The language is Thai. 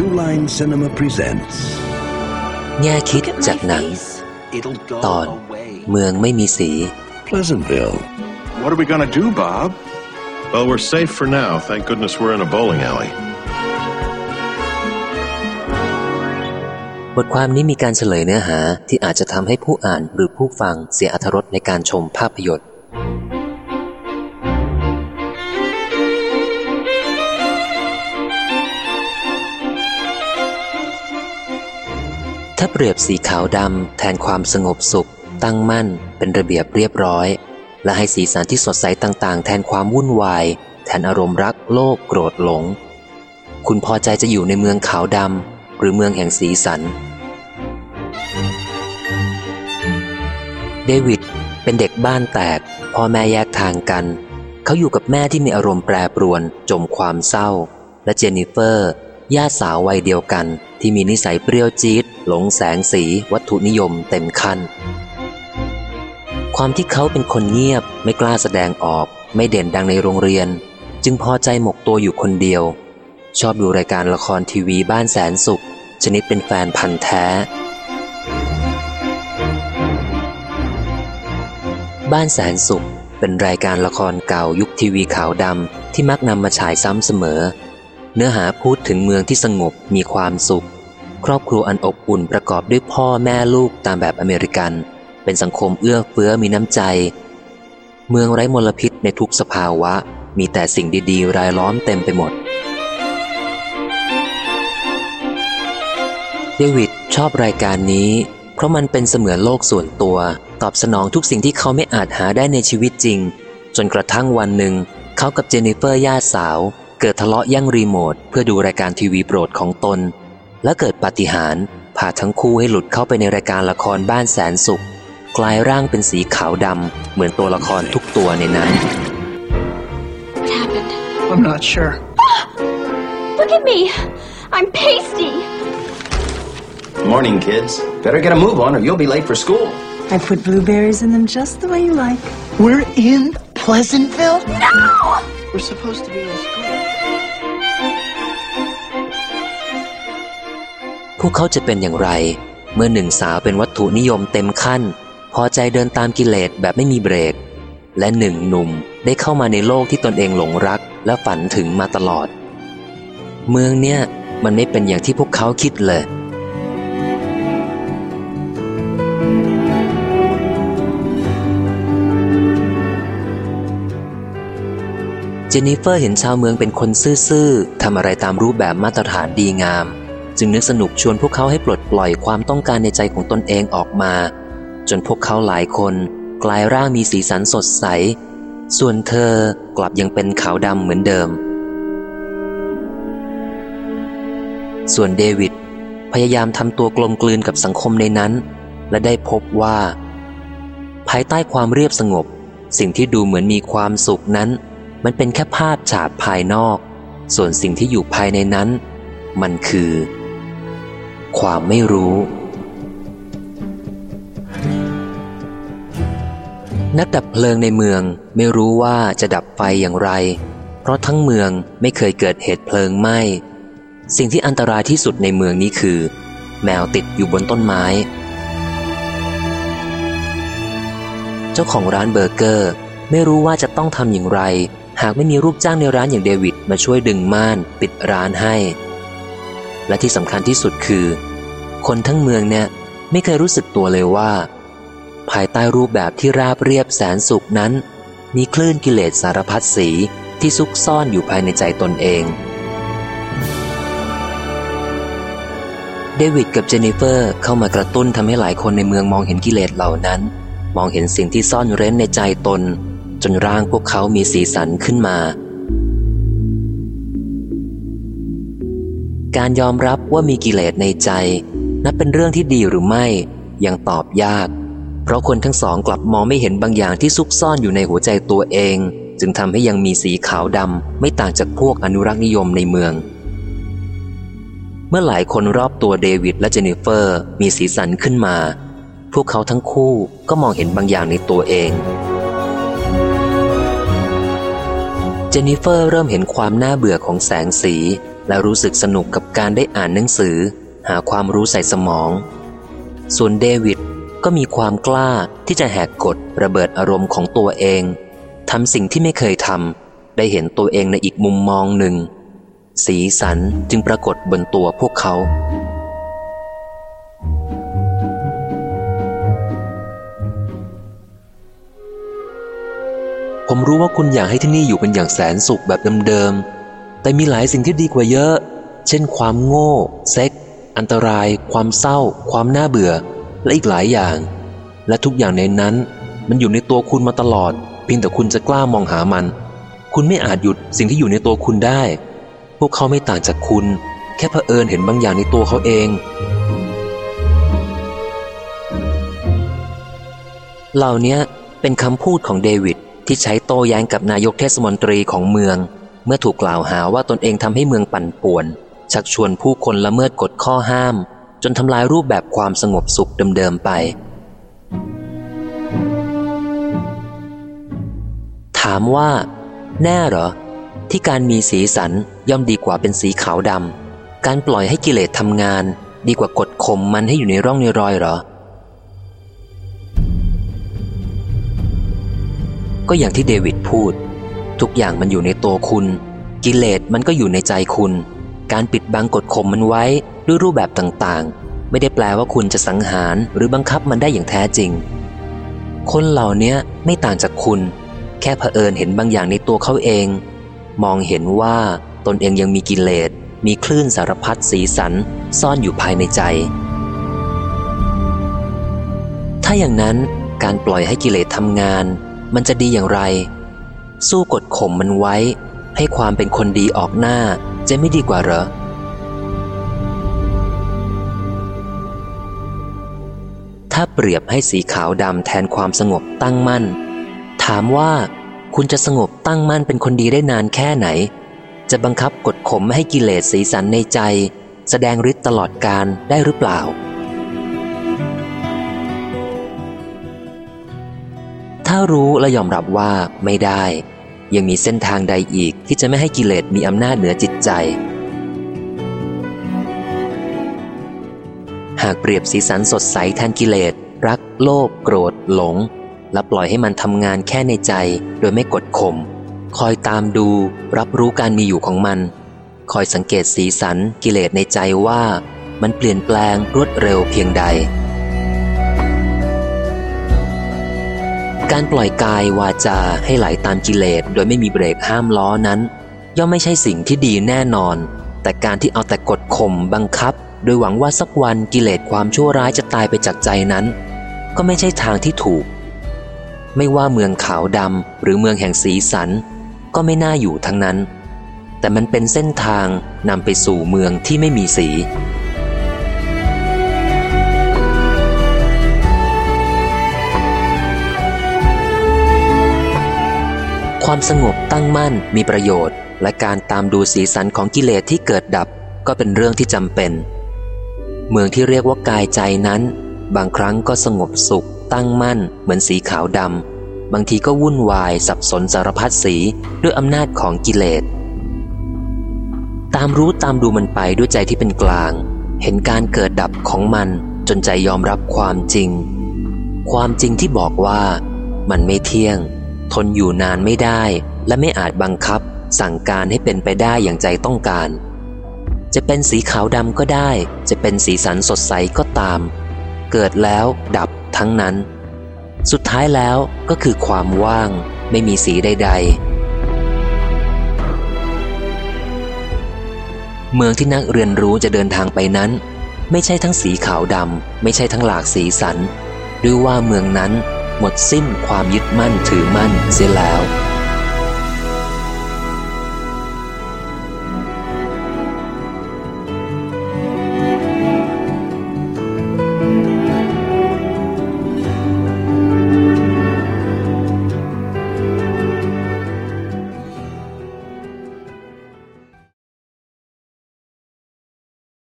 New Line Cinema presents แง่คิดจากหนัง ตอนเมืองไม่มีสี Pleasantville. What are we gonna do, Bob? Well, we're safe for now. Thank goodness we're in a bowling alley. บทความนี้มีการเฉลยเนื้อหาที่อาจจะทำให้ผู้อ่านหรือผู้ฟังเสียอรรถรสในการชมภาพยนตร์ ถ้าเปรียบสีขาวดำแทนความสงบสุข ตั้งมั่น เป็นระเบียบเรียบร้อย และให้สีสันที่สดใสต่างๆ แทนความวุ่นวาย แทนอารมณ์รักโลภโกรธหลง คุณพอใจจะอยู่ในเมืองขาวดำหรือเมืองแห่งสีสัน เดวิดเป็นเด็กบ้านแตก พ่อแม่แยกทางกัน เขาอยู่กับแม่ที่มีอารมณ์แปรปรวน จมความเศร้า และเจนนิเฟอร์ญาติสาววัยเดียวกัน ที่มีนิสัยเปรี้ยวจี๊ดหลงแสงสีวัตถุนิยมเต็มคัน ความที่เขาเป็นคนเงียบไม่กล้าแสดงออก ไม่เด่นดังในโรงเรียน จึงพอใจหมกตัวอยู่คนเดียว ชอบดูรายการละครทีวีบ้านแสนสุข ชนิดเป็นแฟนพันธ์แท้ บ้านแสนสุขเป็นรายการละครเก่ายุคทีวีขาวดำที่มักนำมาฉายซ้ำเสมอ นื้อหาพูดถึงเมืองที่สงบมีความสุข ครอบครัวอันอบอุ่นประกอบด้วยพ่อแม่ลูกตามแบบอเมริกัน เป็นสังคมเอื้อเฟื้อมีน้ำใจ เมืองไร้มลพิษในทุกสภาวะ มีแต่สิ่งดีๆ รายล้อมเต็มไปหมด เดวิดชอบรายการนี้ เพราะมันเป็นเสมือนโลกส่วนตัว ตอบสนองทุกสิ่งที่เขาไม่อาจหาได้ในชีวิตจริง จนกระทั่งวันหนึ่ง เขากับเจนนิเฟอร์ญาติสาว เกิดทะเลาะแย่งรีโมทเพื่อดูรายการทีวีโปรดของตน และเกิดปาฏิหาริย์พาทั้งคู่ให้หลุดเข้าไปในรายการละครบ้านแสนสุข กลายร่างเป็นสีขาวดำเหมือนตัวละครทุกตัวในนั้น What happened? I'm not sure. Look at me! I'm pasty! Morning, kids. Better get a move on or you'll be late for school. I put blueberries in them just the way you like. We're in Pleasantville? No! We're supposed to be in school. พวกเขาจะเป็นอย่างไร เมื่อหนึ่งสาวเป็นวัตถุนิยมเต็มขั้น พอใจเดินตามกิเลสแบบไม่มีเบรก และหนึ่งหนุ่มได้เข้ามาในโลกที่ตนเองหลงรักและฝันถึงมาตลอด เมืองเนี่ยมันไม่เป็นอย่างที่พวกเขาคิดเลยเจนนิเฟอร์เห็นชาวเมืองเป็นคนซื่อๆ ทำอะไรตามรูปแบบมาตรฐานดีงาม จึงนึกสนุกชวนพวกเขาให้ปลดปล่อยความต้องการในใจของตนเองออกมา จนพวกเขาหลายคนกลายร่างมีสีสันสดใส ส่วนเธอกลับยังเป็นขาวดำเหมือนเดิม ส่วนเดวิดพยายามทำตัวกลมกลืนกับสังคมในนั้น และได้พบว่า ภายใต้ความเรียบสงบ สิ่งที่ดูเหมือนมีความสุขนั้น มันเป็นแค่ภาพฉาบภายนอก ส่วนสิ่งที่อยู่ภายในนั้น มันคือ ความไม่รู้ นักดับเพลิงในเมืองไม่รู้ว่าจะดับไฟอย่างไร เพราะทั้งเมืองไม่เคยเกิดเหตุเพลิงไหม้ สิ่งที่อันตรายที่สุดในเมืองนี้คือ แมวติดอยู่บนต้นไม้ เจ้าของร้านเบอร์เกอร์ ไม่รู้ว่าจะต้องทำอย่างไร หากไม่มีลูกจ้างในร้านอย่างเดวิดมาช่วยดึงม่านปิดร้านให้ และที่สำคัญที่สุดคือ คนทั้งเมืองเนี่ยไม่เคยรู้สึกตัวเลยว่า ภายใต้รูปแบบที่ราบเรียบแสนสุขนั้น มีคลื่นกิเลสสารพัดสีที่ซุกซ่อนอยู่ภายในใจตนเอง เดวิดกับเจนนิเฟอร์เข้ามากระตุ้นทำให้หลายคนในเมืองมองเห็นกิเลสเหล่านั้น มองเห็นสิ่งที่ซ่อนเร้นในใจตน จนร่างพวกเขามีสีสันขึ้นมา การยอมรับว่ามีกิเลสในใจ นับเป็นเรื่องที่ดีหรือไม่ ยังตอบยาก เพราะคนทั้งสองกลับมองไม่เห็นบางอย่างที่ซุกซ่อนอยู่ในหัวใจตัวเอง จึงทำให้ยังมีสีขาวดำไม่ต่างจากพวกอนุรักษ์นิยมในเมือง เมื่อหลายคนรอบตัวเดวิดและเจนิเฟอร์ มีสีสันขึ้นมา พวกเขาทั้งคู่ก็มองเห็นบางอย่างในตัวเองเจนนิเฟอร์เริ่มเห็นความน่าเบื่อของแสงสี และรู้สึกสนุกกับการได้อ่านหนังสือ หาความรู้ใส่สมอง ส่วนเดวิดก็มีความกล้าที่จะแหกกฎระเบิดอารมณ์ของตัวเองทำสิ่งที่ไม่เคยทำได้เห็นตัวเองในอีกมุมมองหนึ่ง สีสันจึงปรากฏบนตัวพวกเขา ผมรู้ว่าคุณอยากให้ที่นี่อยู่เป็นอย่างแสนสุขแบบเดิมๆ แต่มีหลายสิ่งที่ดีกว่าเยอะ เช่น ความโง่ เซ็ก อันตราย ความเศร้า ความน่าเบื่อ และอีกหลายอย่าง และทุกอย่างในนั้น มันอยู่ในตัวคุณมาตลอด เพียงแต่คุณจะกล้ามองหามัน คุณไม่อาจหยุดสิ่งที่อยู่ในตัวคุณได้ พวกเขาไม่ต่างจากคุณ แค่เผอิญเห็นบางอย่างในตัวเขาเอง เหล่านี้เป็นคำพูดของเดวิดที่ใช้โต้แย้งกับนายกเทศมนตรีของเมือง มื่อถูกกล่าวหาว่าตนเองทำให้เมืองปั่นป่วน ชักชวนผู้คนละเมิดกฎข้อห้าม จนทำลายรูปแบบความสงบสุขเดิมๆไป ถามว่า แน่เหรอ ที่การมีสีสันย่อมดีกว่าเป็นสีขาวดำการปล่อยให้กิเลสทำงาน ดีกว่ากดข่มมันให้อยู่ในร่องในรอยเหรอก็อย่างที่เดวิดพูด ทุกอย่างมันอยู่ในตัวคุณ กิเลสมันก็อยู่ในใจคุณ การปิดบังกดข่มมันไว้ด้วยรูปแบบต่างๆ ไม่ได้แปลว่าคุณจะสังหารหรือบังคับมันได้อย่างแท้จริง คนเหล่านี้ไม่ต่างจากคุณ แค่เผอิญเห็นบางอย่างในตัวเขาเอง มองเห็นว่าตนเองยังมีกิเลสมีคลื่นสารพัดสีสัน ซ่อนอยู่ภายในใจ ถ้าอย่างนั้นการปล่อยให้กิเลสทำงาน มันจะดีอย่างไร สู้กดข่มมันไว้ ให้ความเป็นคนดีออกหน้าจะไม่ดีกว่าเหรอ ถ้าเปรียบให้สีขาวดำแทนความสงบตั้งมั่น ถามว่าคุณจะสงบตั้งมั่นเป็นคนดีได้นานแค่ไหน จะบังคับกดข่มไม่ให้กิเลสสีสันในใจ แสดงฤทธิ์ตลอดการได้หรือเปล่า ถ้ารู้และยอมรับว่าไม่ได้ ยังมีเส้นทางใดอีกที่จะไม่ให้กิเลสมีอำนาจเหนือจิตใจ หากเปรียบสีสันสดใสแทนกิเลส รัก โลภโกรธ หลง และปล่อยให้มันทำงานแค่ในใจ โดยไม่กดข่มคอยตามดู รับรู้การมีอยู่ของมัน คอยสังเกตสีสันกิเลสในใจว่า มันเปลี่ยนแปลงรวดเร็วเพียงใด การปล่อยกายวาจาให้ไหลาตามกิเลสโดยไม่มีเบรกห้ามล้อนั้น ย่อมไม่ใช่สิ่งที่ดีแน่นอน แต่การที่เอาแต่กดข่มบังคับ โดยหวังว่าสักวันกิเลสความชั่วร้ายจะตายไปจากใจนั้น ก็ไม่ใช่ทางที่ถูก ไม่ว่าเมืองขาวดำหรือเมืองแห่งสีสัน ก็ไม่น่าอยู่ทั้งนั้น แต่มันเป็นเส้นทางนำไปสู่เมืองที่ไม่มีสี ความสงบตั้งมั่นมีประโยชน์ และการตามดูสีสันของกิเลสที่เกิดดับก็เป็นเรื่องที่จำเป็น เมืองที่เรียกว่ากายใจนั้น บางครั้งก็สงบสุข ตั้งมั่น เหมือนสีขาวดำบางทีก็วุ่นวาย สับสนสารพัดสีด้วยอำนาจของกิเลส ตามรู้ตามดูมันไปด้วยใจที่เป็นกลาง เห็นการเกิดดับของมันจนใจยอมรับความจริง ความจริงที่บอกว่ามันไม่เที่ยง ทนอยู่นานไม่ได้ และไม่อาจบังคับ สั่งการให้เป็นไปได้อย่างใจต้องการ จะเป็นสีขาวดำก็ได้ จะเป็นสีสันสดใสก็ตาม เกิดแล้วดับทั้งนั้น สุดท้ายแล้วก็คือความว่าง ไม่มีสีใด ๆเมืองที่นักเรียนรู้จะเดินทางไปนั้น ไม่ใช่ทั้งสีขาวดำ ไม่ใช่ทั้งหลากสีสันด้วยว่าเมืองนั้น หมดสิ้นความยึดมั่นถือมั่นเสียแล้ว